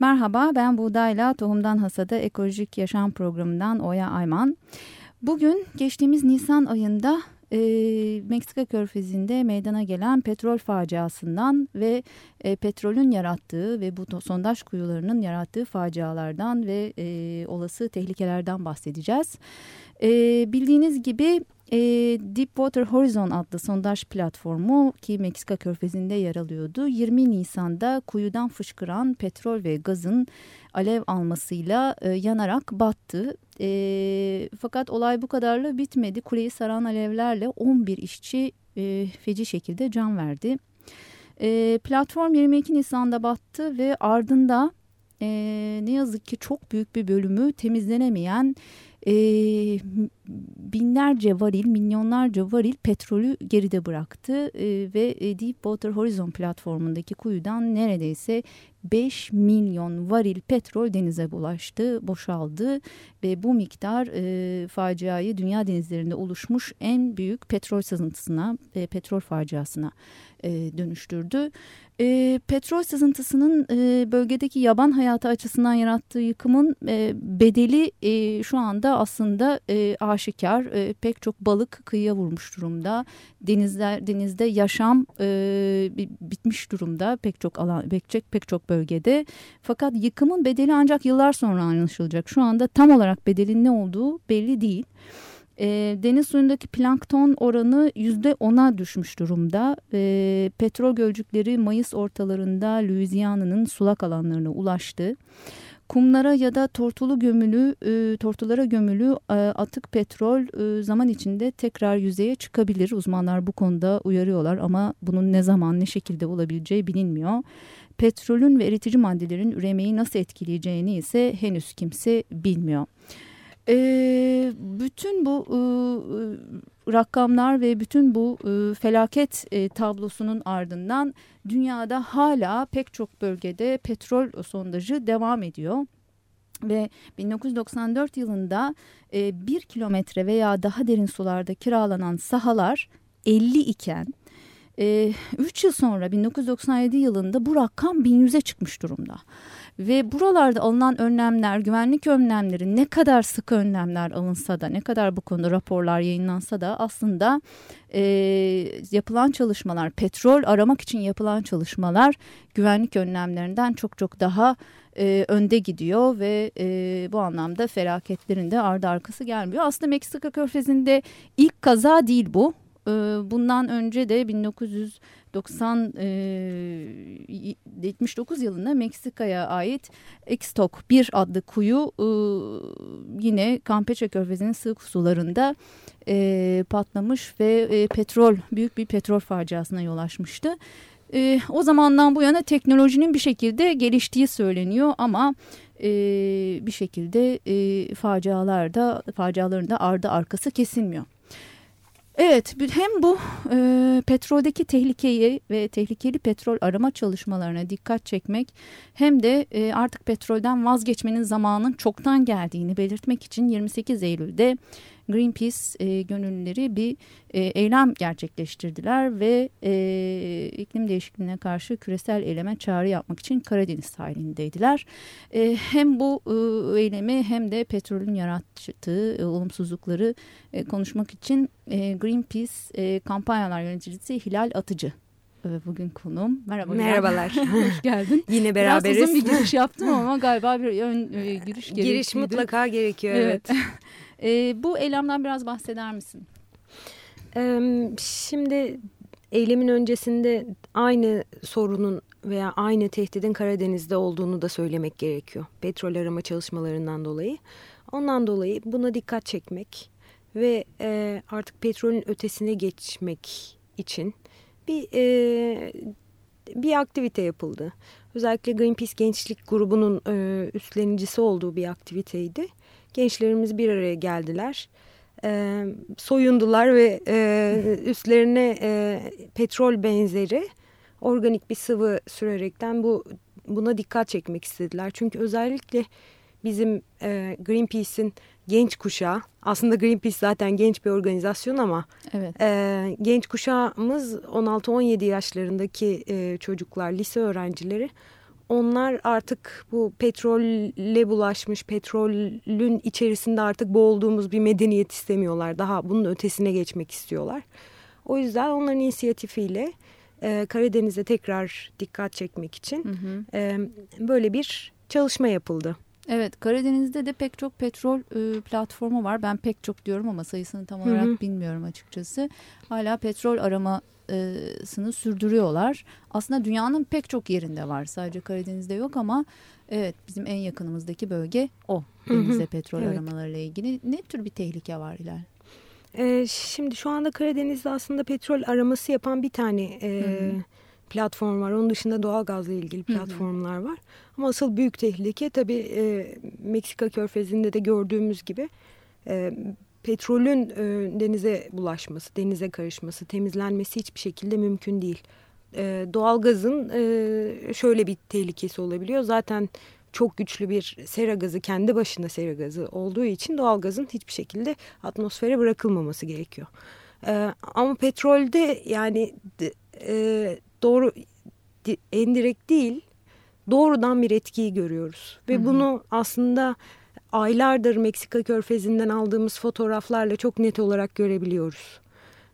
Merhaba ben Buğdayla Tohumdan Hasada Ekolojik Yaşam Programı'ndan Oya Ayman. Bugün geçtiğimiz Nisan ayında e, Meksika körfezinde meydana gelen petrol faciasından ve e, petrolün yarattığı ve bu sondaj kuyularının yarattığı facialardan ve e, olası tehlikelerden bahsedeceğiz. E, bildiğiniz gibi e, Deepwater Horizon adlı sondaj platformu ki Meksika körfezinde yer alıyordu. 20 Nisan'da kuyudan fışkıran petrol ve gazın alev almasıyla e, yanarak battı. E, fakat olay bu kadarla bitmedi. Kuleyi saran alevlerle 11 işçi e, feci şekilde can verdi. E, platform 22 Nisan'da battı ve ardında e, ne yazık ki çok büyük bir bölümü temizlenemeyen e, binlerce varil, milyonlarca varil petrolü geride bıraktı e, ve Deepwater Horizon platformundaki kuyudan neredeyse 5 milyon varil petrol denize bulaştı, boşaldı ve bu miktar e, faciayı dünya denizlerinde oluşmuş en büyük petrol sızıntısına, e, petrol faciasına e, dönüştürdü. E, petrol sızıntısının e, bölgedeki yaban hayatı açısından yarattığı yıkımın e, bedeli e, şu anda aslında e, aşikar. E, pek çok balık kıyıya vurmuş durumda. Denizler denizde yaşam e, bitmiş durumda pek çok alan pek çok pek çok bölgede. Fakat yıkımın bedeli ancak yıllar sonra anlaşılacak. Şu anda tam olarak bedelin ne olduğu belli değil. E, deniz suyundaki plankton oranı yüzde ona düşmüş durumda. E, petrol gölcükleri Mayıs ortalarında Louisiana'nın sulak alanlarına ulaştı. Kumlara ya da tortulu gömülü, e, tortulara gömülü e, atık petrol e, zaman içinde tekrar yüzeye çıkabilir. Uzmanlar bu konuda uyarıyorlar ama bunun ne zaman ne şekilde olabileceği bilinmiyor. Petrolün ve eritici maddelerin üremeyi nasıl etkileyeceğini ise henüz kimse bilmiyor. E, bütün bu e, rakamlar ve bütün bu e, felaket e, tablosunun ardından dünyada hala pek çok bölgede petrol sondajı devam ediyor. Ve 1994 yılında e, bir kilometre veya daha derin sularda kiralanan sahalar 50 iken 3 e, yıl sonra 1997 yılında bu rakam 1100'e çıkmış durumda. Ve buralarda alınan önlemler, güvenlik önlemleri ne kadar sıkı önlemler alınsa da, ne kadar bu konuda raporlar yayınlansa da aslında e, yapılan çalışmalar, petrol aramak için yapılan çalışmalar güvenlik önlemlerinden çok çok daha e, önde gidiyor ve e, bu anlamda felaketlerin de ardı arkası gelmiyor. Aslında Meksika körfezinde ilk kaza değil bu. E, bundan önce de 1900 90 e, 79 yılında Meksika'ya ait Extok 1 adlı kuyu e, yine Campeche Körfezi'nin sığ sularında e, patlamış ve petrol büyük bir petrol faciasına yol açmıştı. E, o zamandan bu yana teknolojinin bir şekilde geliştiği söyleniyor ama e, bir şekilde e, facialarda faciaların da ardı arkası kesilmiyor. Evet hem bu e, petroldeki tehlikeyi ve tehlikeli petrol arama çalışmalarına dikkat çekmek hem de e, artık petrolden vazgeçmenin zamanının çoktan geldiğini belirtmek için 28 Eylül'de Greenpeace e, gönüllüleri bir e, eylem gerçekleştirdiler ve e, iklim değişikliğine karşı küresel eyleme çağrı yapmak için Karadeniz sahilindeydiler. E, hem bu e, eylemi hem de petrolün yarattığı e, olumsuzlukları e, konuşmak için e, Greenpeace e, kampanyalar yöneticisi Hilal Atıcı e, bugün konuğum. Merhaba. Merhabalar. Hoş geldin. Yine beraberiz. Biraz uzun bir giriş yaptım ama galiba bir ön e, giriş gerekiyor. Giriş mutlaka gerekiyor evet. evet. E, bu eylemden biraz bahseder misin? Şimdi eylemin öncesinde aynı sorunun veya aynı tehdidin Karadeniz'de olduğunu da söylemek gerekiyor. Petrol arama çalışmalarından dolayı. Ondan dolayı buna dikkat çekmek ve e, artık petrolün ötesine geçmek için bir e, bir aktivite yapıldı. Özellikle Greenpeace Gençlik Grubu'nun e, üstlenicisi olduğu bir aktiviteydi gençlerimiz bir araya geldiler. E, soyundular ve e, üstlerine e, petrol benzeri organik bir sıvı sürerekten bu buna dikkat çekmek istediler. Çünkü özellikle bizim e, Greenpeace'in genç kuşağı aslında Greenpeace zaten genç bir organizasyon ama evet. e, genç kuşağımız 16-17 yaşlarındaki e, çocuklar lise öğrencileri onlar artık bu petrolle bulaşmış, petrolün içerisinde artık boğulduğumuz bir medeniyet istemiyorlar. Daha bunun ötesine geçmek istiyorlar. O yüzden onların inisiyatifiyle e, Karadeniz'e tekrar dikkat çekmek için hı hı. E, böyle bir çalışma yapıldı. Evet Karadeniz'de de pek çok petrol e, platformu var. Ben pek çok diyorum ama sayısını tam olarak hı hı. bilmiyorum açıkçası. Hala petrol aramasını sürdürüyorlar. Aslında dünyanın pek çok yerinde var. Sadece Karadeniz'de yok ama evet bizim en yakınımızdaki bölge o. Denizde hı hı. petrol evet. aramalarıyla ilgili. Ne tür bir tehlike var Hilal? Ee, şimdi şu anda Karadeniz'de aslında petrol araması yapan bir tane e, hı hı. Platform var. Onun dışında doğal gazla ilgili platformlar hı hı. var. Ama asıl büyük tehlike tabii e, Meksika körfezinde de gördüğümüz gibi e, petrolün e, denize bulaşması, denize karışması, temizlenmesi hiçbir şekilde mümkün değil. E, doğalgazın e, şöyle bir tehlikesi olabiliyor. Zaten çok güçlü bir sera gazı, kendi başına sera gazı olduğu için doğalgazın hiçbir şekilde atmosfere bırakılmaması gerekiyor. E, ama petrolde yani e, doğru endirekt değil doğrudan bir etkiyi görüyoruz. Ve hı hı. bunu aslında aylardır Meksika körfezinden aldığımız fotoğraflarla çok net olarak görebiliyoruz.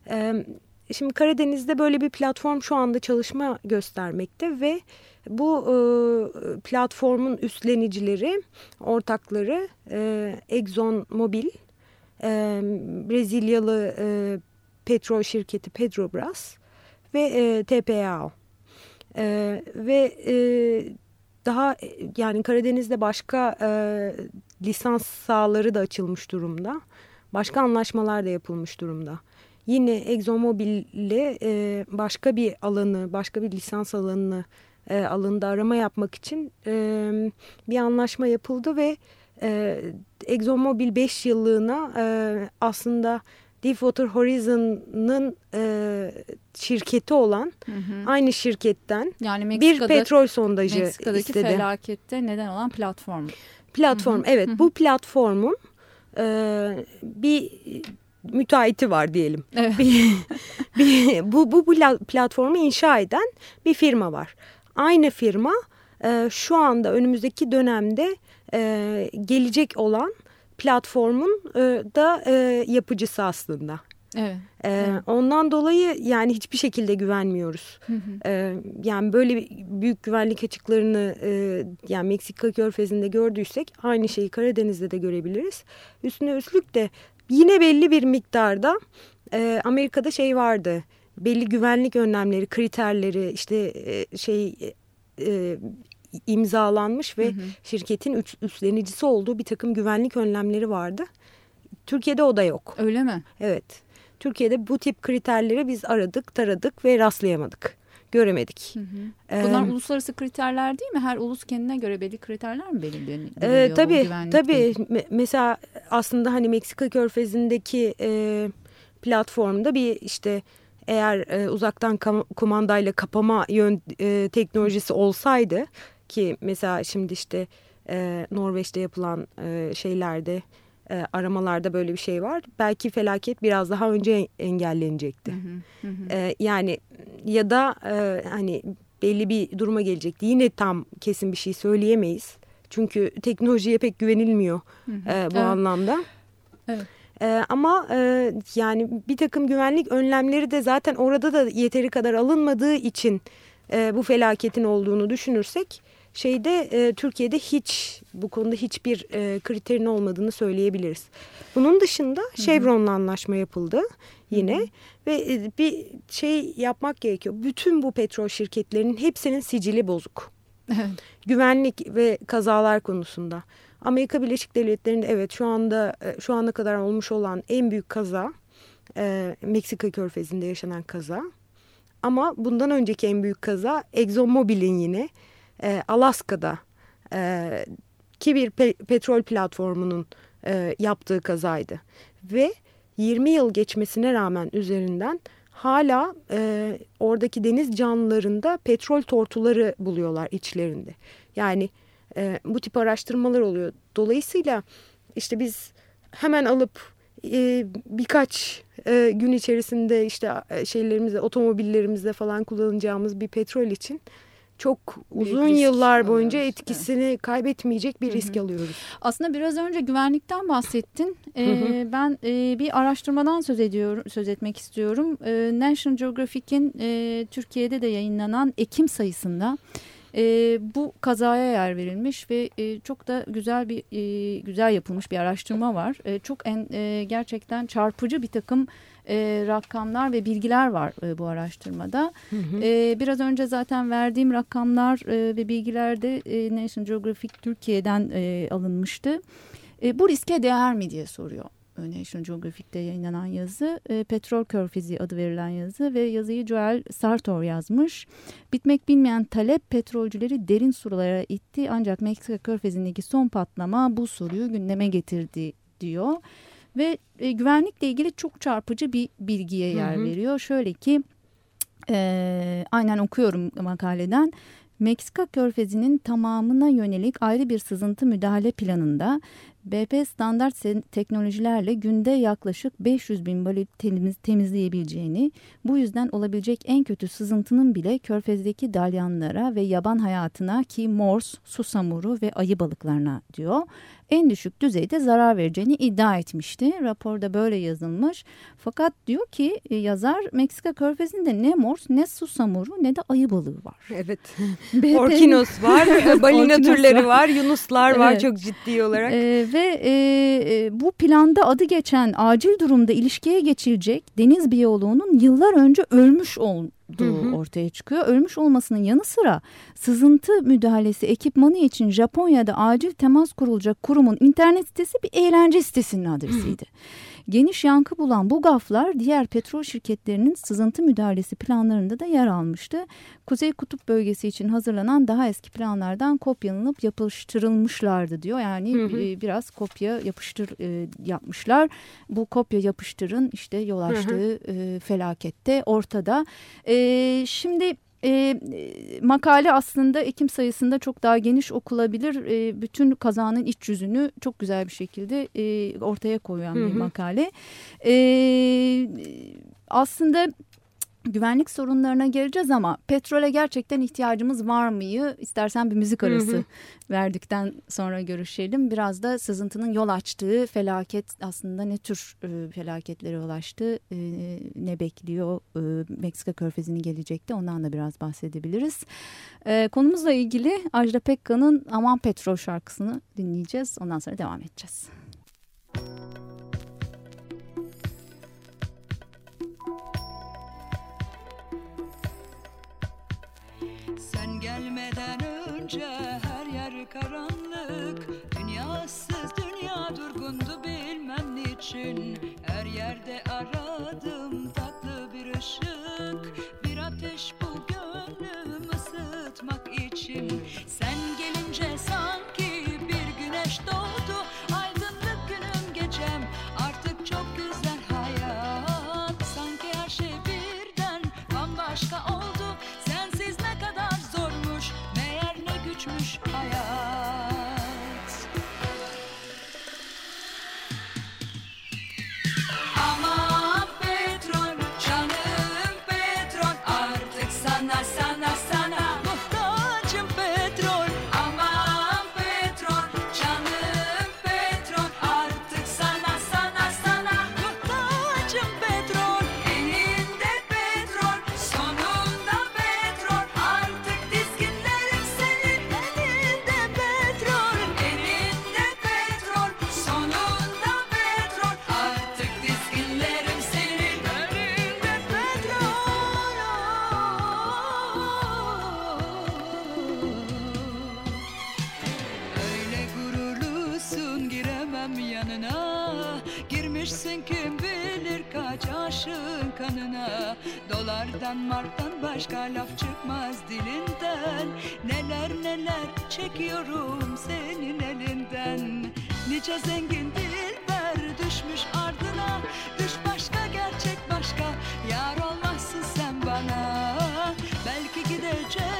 Ee, şimdi Karadeniz'de böyle bir platform şu anda çalışma göstermekte ve bu e, platformun üstlenicileri, ortakları e, Exxon Mobil, e, Brezilyalı e, petrol şirketi Petrobras ve e, TPAO. E, ve e, daha e, yani Karadeniz'de başka e, lisans sahaları da açılmış durumda. Başka anlaşmalar da yapılmış durumda. Yine ExxonMobil ile e, başka bir alanı, başka bir lisans alanını e, alanında arama yapmak için e, bir anlaşma yapıldı ve e, ExxonMobil 5 yıllığına e, aslında Deepwater Horizon'ın e, şirketi olan hı hı. aynı şirketten yani bir petrol sondajı Meksika'daki istedi. Meksika'daki felakette neden olan platform. Platform hı hı. evet hı hı. bu platformun e, bir müteahhiti var diyelim. Evet. bir, bir, bu, bu platformu inşa eden bir firma var. Aynı firma e, şu anda önümüzdeki dönemde e, gelecek olan platformun e, da e, yapıcısı aslında. Evet, ee, evet. Ondan dolayı yani hiçbir şekilde güvenmiyoruz. Hı hı. Ee, yani böyle büyük güvenlik açıklarını e, yani Meksika körfezinde gördüysek aynı şeyi Karadeniz'de de görebiliriz. Üstüne üstlük de yine belli bir miktarda e, Amerika'da şey vardı. Belli güvenlik önlemleri, kriterleri işte e, şey e, imzalanmış ve hı hı. şirketin üstlenicisi olduğu bir takım güvenlik önlemleri vardı. Türkiye'de o da yok. Öyle mi? Evet. Türkiye'de bu tip kriterleri biz aradık, taradık ve rastlayamadık. Göremedik. Hı hı. Bunlar ee, uluslararası kriterler değil mi? Her ulus kendine göre belli kriterler mi belirliyor? E, tabii, tabii. Mesela aslında hani Meksika körfezindeki e, platformda bir işte eğer e, uzaktan kumandayla kapama yön e, teknolojisi olsaydı ki mesela şimdi işte e, Norveç'te yapılan e, şeylerde e, aramalarda böyle bir şey var. Belki felaket biraz daha önce engellenecekti. Hı hı, hı. E, yani ya da e, hani belli bir duruma gelecekti. Yine tam kesin bir şey söyleyemeyiz. Çünkü teknolojiye pek güvenilmiyor hı hı. E, bu evet. anlamda. Evet. E, ama e, yani bir takım güvenlik önlemleri de zaten orada da yeteri kadar alınmadığı için e, bu felaketin olduğunu düşünürsek şeyde e, Türkiye'de hiç bu konuda hiçbir e, kriterin olmadığını söyleyebiliriz. Bunun dışında Chevron'la anlaşma yapıldı yine Hı -hı. ve e, bir şey yapmak gerekiyor. Bütün bu petrol şirketlerinin hepsinin sicili bozuk. Güvenlik ve kazalar konusunda. Amerika Birleşik Devletleri'nde evet şu anda e, şu ana kadar olmuş olan en büyük kaza e, Meksika Körfezi'nde yaşanan kaza. Ama bundan önceki en büyük kaza ExxonMobil'in yine e, Alaska'da e, ki bir pe petrol platformunun e, yaptığı kazaydı. Ve 20 yıl geçmesine rağmen üzerinden hala e, oradaki deniz canlılarında petrol tortuları buluyorlar içlerinde. Yani e, bu tip araştırmalar oluyor. Dolayısıyla işte biz hemen alıp e, birkaç e, gün içerisinde işte e, şeylerimizde otomobillerimizde falan kullanacağımız bir petrol için çok uzun yıllar boyunca alıyoruz. etkisini evet. kaybetmeyecek bir risk Hı -hı. alıyoruz. Aslında biraz önce güvenlikten bahsettin. Ee, ben e, bir araştırmadan söz ediyorum, söz etmek istiyorum. Ee, National Geographic'in e, Türkiye'de de yayınlanan Ekim sayısında e, bu kazaya yer verilmiş ve e, çok da güzel bir e, güzel yapılmış bir araştırma var. E, çok en e, gerçekten çarpıcı bir takım e, rakamlar ve bilgiler var e, bu araştırmada. Hı hı. E, biraz önce zaten verdiğim rakamlar e, ve bilgiler de e, National Geographic Türkiye'den e, alınmıştı. E, bu riske değer mi diye soruyor. National Geographic'te yayınlanan yazı e, Petrol Körfezi adı verilen yazı ve yazıyı Joel Sartor yazmış. Bitmek bilmeyen talep petrolcüleri derin sulara itti ancak Meksika Körfezi'ndeki son patlama bu soruyu gündeme getirdi diyor. Ve e, güvenlikle ilgili çok çarpıcı bir bilgiye yer hı hı. veriyor. Şöyle ki e, aynen okuyorum makaleden. Meksika körfezinin tamamına yönelik ayrı bir sızıntı müdahale planında BP standart teknolojilerle günde yaklaşık 500 bin varil temiz, temizleyebileceğini, bu yüzden olabilecek en kötü sızıntının bile körfezdeki dalyanlara ve yaban hayatına ki mors, susamuru ve ayı balıklarına diyor en düşük düzeyde zarar vereceğini iddia etmişti. Raporda böyle yazılmış. Fakat diyor ki e, yazar Meksika körfezinde ne mors ne susamuru ne de ayı balığı var. Evet. Orkinos var, balina türleri var, yunuslar var evet. çok ciddi olarak. Ee, ve e, e, bu planda adı geçen acil durumda ilişkiye geçilecek deniz biyoloğunun yıllar önce ölmüş olduğu ortaya çıkıyor. Ölmüş olmasının yanı sıra sızıntı müdahalesi ekipmanı için Japonya'da acil temas kurulacak kurumun internet sitesi bir eğlence sitesinin adresiydi. Geniş yankı bulan bu gaflar diğer petrol şirketlerinin sızıntı müdahalesi planlarında da yer almıştı. Kuzey Kutup bölgesi için hazırlanan daha eski planlardan kopyalanıp yapıştırılmışlardı diyor. Yani hı hı. E, biraz kopya yapıştır e, yapmışlar. Bu kopya yapıştırın işte yol açtığı hı hı. E, felakette ortada. E, şimdi e, makale aslında Ekim sayısında çok daha geniş okulabilir. E, bütün kazanın iç yüzünü çok güzel bir şekilde e, ortaya koyan hı hı. bir makale. E, aslında güvenlik sorunlarına geleceğiz ama petrole gerçekten ihtiyacımız var mıyı? İstersen bir müzik arası hı hı. verdikten sonra görüşelim. Biraz da sızıntının yol açtığı felaket aslında ne tür e, felaketlere ulaştı, e, ne bekliyor e, Meksika körfezini gelecekte ondan da biraz bahsedebiliriz. E, konumuzla ilgili Ajda Pekkan'ın Aman Petrol şarkısını dinleyeceğiz. Ondan sonra devam edeceğiz. Gelmeden önce her yer karanlık. Dünyasız dünya durgundu bilmem niçin. Her yerde aradım başka laf çıkmaz dilinden. Neler neler çekiyorum senin elinden. Nice zengin dilber düşmüş ardına. Düş başka gerçek başka. Yar olmazsın sen bana. Belki gideceksin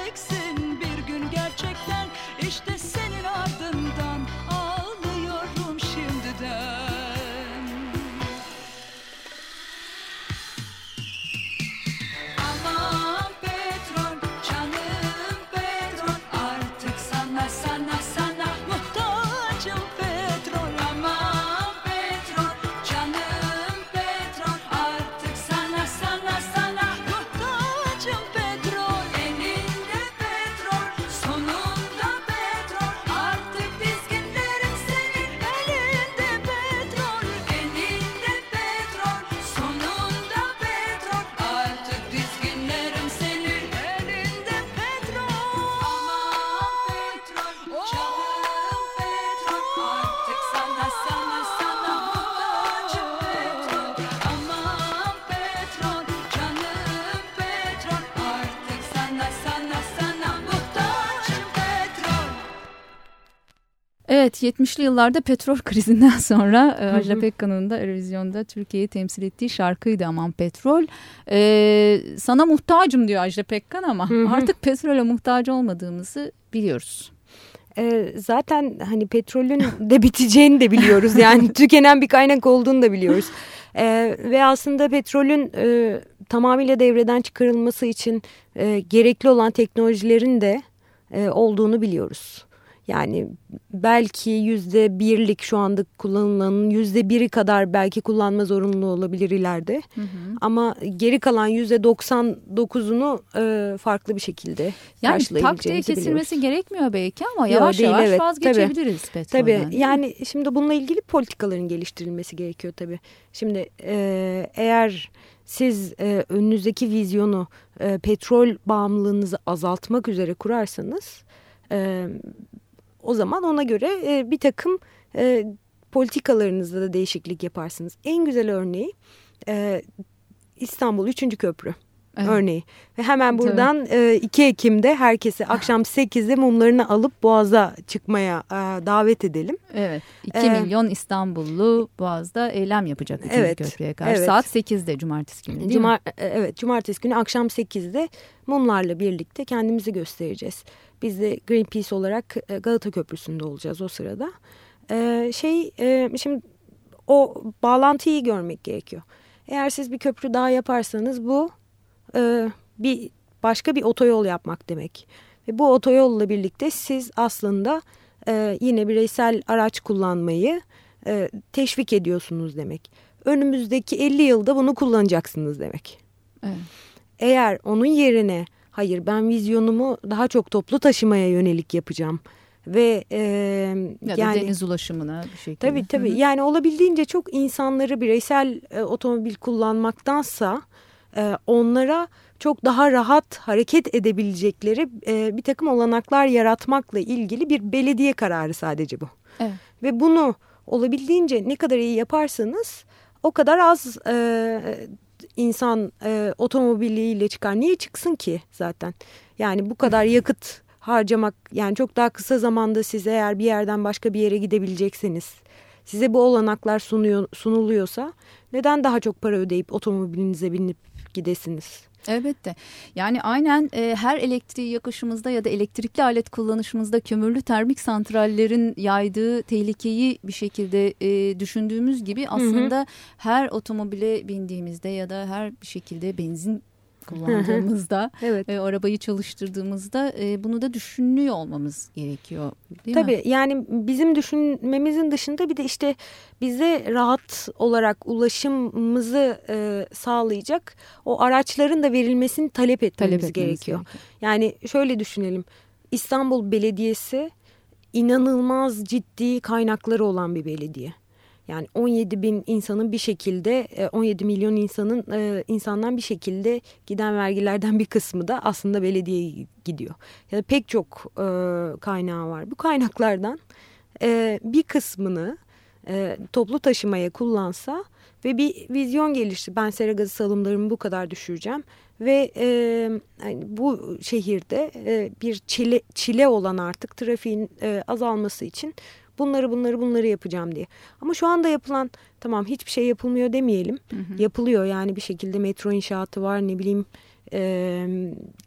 Evet 70'li yıllarda petrol krizinden sonra e, Ajda Pekkan'ın da Eurovizyon'da Türkiye'yi temsil ettiği şarkıydı Aman Petrol. Ee, sana muhtacım diyor Ajda Pekkan ama artık petrole muhtaç olmadığımızı biliyoruz. E, zaten hani petrolün de biteceğini de biliyoruz. Yani tükenen bir kaynak olduğunu da biliyoruz. E, ve aslında petrolün e, tamamıyla devreden çıkarılması için e, gerekli olan teknolojilerin de e, olduğunu biliyoruz. Yani belki yüzde birlik şu anda kullanılanın yüzde biri kadar belki kullanma zorunluluğu olabilir ileride. Hı hı. Ama geri kalan yüzde doksan dokuzunu e, farklı bir şekilde yani tak diye kesilmesi gerekmiyor belki ama yavaş değil, yavaş evet, vazgeçebiliriz tabii, petrolden. Tabii yani şimdi bununla ilgili politikaların geliştirilmesi gerekiyor tabii. Şimdi e, eğer siz e, önünüzdeki vizyonu e, petrol bağımlılığınızı azaltmak üzere kurarsanız e, o zaman ona göre e, bir takım e, politikalarınızda da değişiklik yaparsınız. En güzel örneği e, İstanbul 3. Köprü. Evet. örneği. Ve hemen buradan e, 2 Ekim'de herkesi akşam 8'de mumlarını alıp Boğaz'a çıkmaya e, davet edelim. Evet. 2 ee, milyon İstanbullu Boğaz'da eylem yapacak 3. Evet, köprüye karşı. Evet. Saat 8'de cumartesi günü değil Cumar mi? E, evet cumartesi günü akşam 8'de mumlarla birlikte kendimizi göstereceğiz. Biz de Greenpeace olarak e, Galata Köprüsü'nde olacağız o sırada. Ee, şey e, şimdi o bağlantıyı görmek gerekiyor. Eğer siz bir köprü daha yaparsanız bu e, bir başka bir otoyol yapmak demek. Ve bu otoyolla birlikte siz aslında e, yine bireysel araç kullanmayı e, teşvik ediyorsunuz demek. Önümüzdeki 50 yılda bunu kullanacaksınız demek. Evet. Eğer onun yerine hayır ben vizyonumu daha çok toplu taşımaya yönelik yapacağım ve e, ya yani deniz ulaşımına bir şekilde. Tabii tabii. Hı -hı. Yani olabildiğince çok insanları bireysel e, otomobil kullanmaktansa e, onlara çok daha rahat hareket edebilecekleri e, bir takım olanaklar yaratmakla ilgili bir belediye kararı sadece bu. Evet. Ve bunu olabildiğince ne kadar iyi yaparsanız o kadar az e, insan e, otomobiliyle çıkar. Niye çıksın ki zaten? Yani bu kadar yakıt harcamak yani çok daha kısa zamanda size eğer bir yerden başka bir yere gidebilecekseniz size bu olanaklar sunuyor, sunuluyorsa neden daha çok para ödeyip otomobilinize binip gidesiniz? Elbette. Yani aynen e, her elektriği yakışımızda ya da elektrikli alet kullanışımızda kömürlü termik santrallerin yaydığı tehlikeyi bir şekilde e, düşündüğümüz gibi aslında hı hı. her otomobile bindiğimizde ya da her bir şekilde benzin kullandığımızda, evet. e, arabayı çalıştırdığımızda e, bunu da düşünüyor olmamız gerekiyor değil Tabii mi? yani bizim düşünmemizin dışında bir de işte bize rahat olarak ulaşımımızı e, sağlayacak o araçların da verilmesini talep etmemiz talep gerekiyor. gerekiyor. Yani şöyle düşünelim İstanbul Belediyesi inanılmaz ciddi kaynakları olan bir belediye. Yani 17 bin insanın bir şekilde 17 e, milyon insanın e, insandan bir şekilde giden vergilerden bir kısmı da aslında belediyeye gidiyor. Yani pek çok e, kaynağı var. Bu kaynaklardan bir kısmını toplu taşımaya kullansa ve bir vizyon gelişti. Ben sera gazı salımlarımı bu kadar düşüreceğim ve e, bu şehirde e, bir çile, çile olan artık trafiğin e, azalması için bunları bunları bunları yapacağım diye. Ama şu anda yapılan tamam hiçbir şey yapılmıyor demeyelim. Hı hı. Yapılıyor yani bir şekilde metro inşaatı var ne bileyim. E,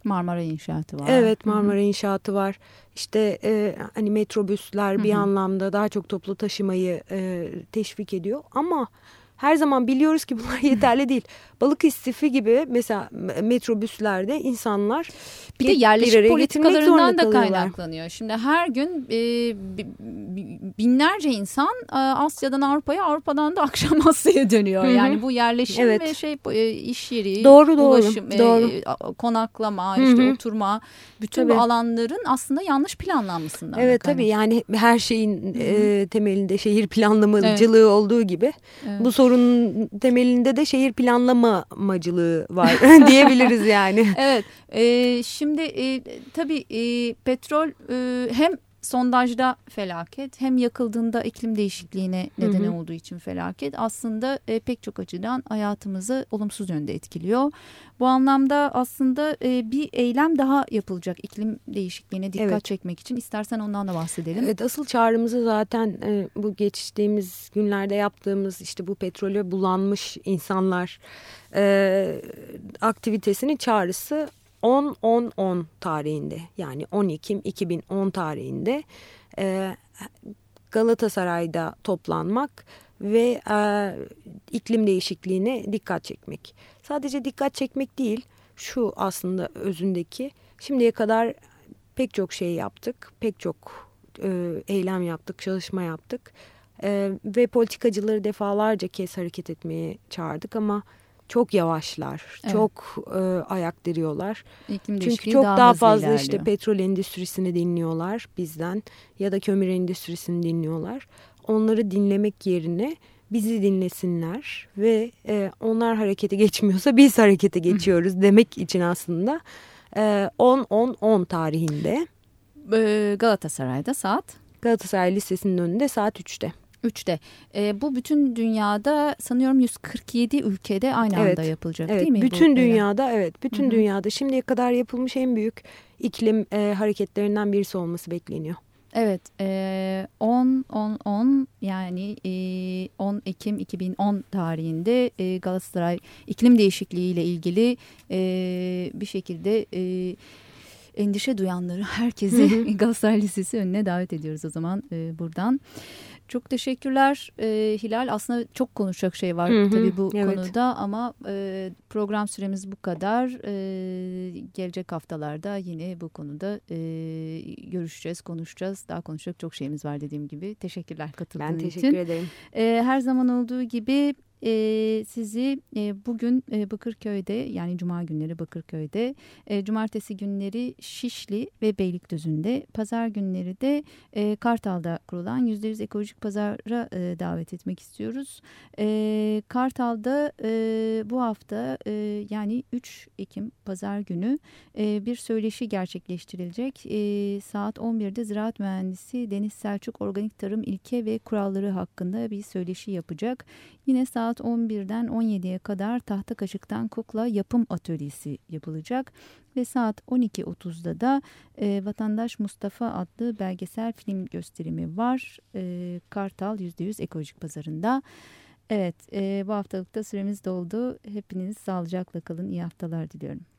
Marmara inşaatı var. Evet Marmara hı hı. inşaatı var. İşte e, hani metrobüsler bir hı hı. anlamda daha çok toplu taşımayı e, teşvik ediyor. Ama her zaman biliyoruz ki bunlar yeterli değil. Balık istifi gibi mesela metrobüslerde insanlar bir de yerleşik politikalarından da kaynaklanıyor. Şimdi her gün e, binlerce insan e, Asya'dan Avrupa'ya, Avrupa'dan da akşam Asya'ya dönüyor. Hı -hı. Yani bu yerleşim evet. ve şey e, iş yeri, doğru, doğru, ulaşım, e, doğru. E, konaklama, Hı -hı. işte oturma, bütün tabii. bu alanların aslında yanlış planlanmasından. Evet tabii yani her şeyin e, temelinde şehir planlamacılığı evet. olduğu gibi evet. bu sorunun temelinde de şehir planlamacılığı var diyebiliriz yani. Evet. E, şimdi e, tabii e, petrol e, hem sondajda felaket hem yakıldığında iklim değişikliğine neden hı hı. olduğu için felaket aslında e, pek çok açıdan hayatımızı olumsuz yönde etkiliyor. Bu anlamda aslında e, bir eylem daha yapılacak iklim değişikliğine dikkat evet. çekmek için. İstersen ondan da bahsedelim. Evet asıl çağrımızı zaten e, bu geçtiğimiz günlerde yaptığımız işte bu petrole bulanmış insanlar e, aktivitesinin çağrısı 10-10-10 tarihinde yani 10 Ekim 2010 tarihinde e, Galatasaray'da toplanmak ve e, iklim değişikliğine dikkat çekmek. Sadece dikkat çekmek değil şu aslında özündeki şimdiye kadar pek çok şey yaptık pek çok e, eylem yaptık çalışma yaptık e, ve politikacıları defalarca kez hareket etmeye çağırdık ama çok yavaşlar, evet. çok e, ayak diriyorlar. İklim Çünkü çok daha, daha fazla ilerliyor. işte petrol endüstrisini dinliyorlar bizden ya da kömür endüstrisini dinliyorlar. Onları dinlemek yerine bizi dinlesinler ve e, onlar harekete geçmiyorsa biz harekete geçiyoruz demek için aslında 10-10-10 e, tarihinde. Galatasaray'da saat? Galatasaray Lisesi'nin önünde saat 3'te. 3'te. E, bu bütün dünyada sanıyorum 147 ülkede aynı evet, anda yapılacak evet, değil mi? Bütün bu, dünyada evet bütün Hı -hı. dünyada şimdiye kadar yapılmış en büyük iklim e, hareketlerinden birisi olması bekleniyor. Evet, 10 10 10 yani e, 10 Ekim 2010 tarihinde e, Galatasaray iklim değişikliği ile ilgili e, bir şekilde e, endişe duyanları herkesi Galatasaray Lisesi önüne davet ediyoruz o zaman e, buradan. Çok teşekkürler e, Hilal. Aslında çok konuşacak şey var hı hı, tabii bu evet. konuda ama e, program süremiz bu kadar. E, gelecek haftalarda yine bu konuda e, görüşeceğiz, konuşacağız. Daha konuşacak çok şeyimiz var dediğim gibi. Teşekkürler katıldığın için. Ben teşekkür için. ederim. E, her zaman olduğu gibi e, sizi e, bugün e, Bakırköy'de yani Cuma günleri Bakırköy'de, e, Cumartesi günleri Şişli ve Beylikdüzü'nde, Pazar günleri de e, Kartal'da kurulan %100 ekolojik pazara e, davet etmek istiyoruz. E, Kartal'da e, bu hafta e, yani 3 Ekim Pazar günü e, bir söyleşi gerçekleştirilecek. E, saat 11'de Ziraat Mühendisi Deniz Selçuk Organik Tarım İlke ve Kuralları hakkında bir söyleşi yapacak. Yine saat 11'den 17'ye kadar tahta kaşıktan kukla yapım atölyesi yapılacak ve saat 12.30'da da e, Vatandaş Mustafa adlı belgesel film gösterimi var. E, Kartal %100 Ekolojik Pazarı'nda. Evet e, bu haftalıkta süremiz doldu. Hepiniz sağlıcakla kalın. İyi haftalar diliyorum.